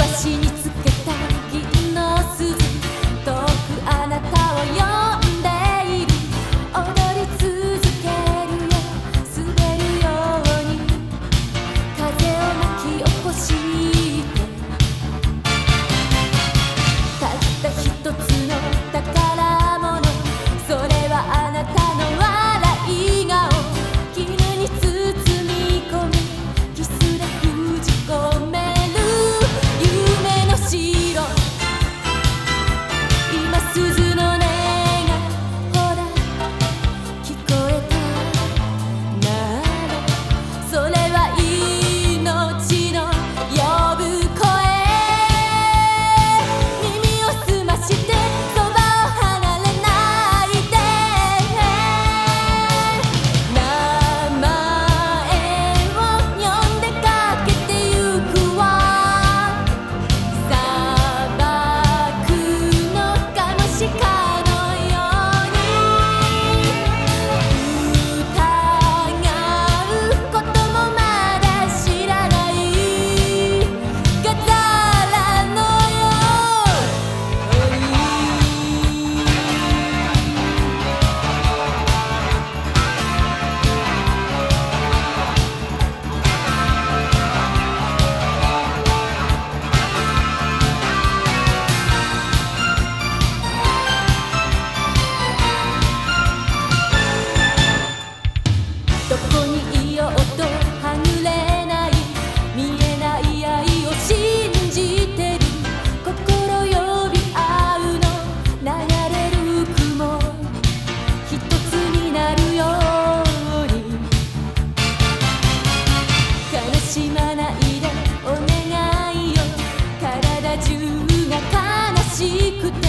足につけたしくて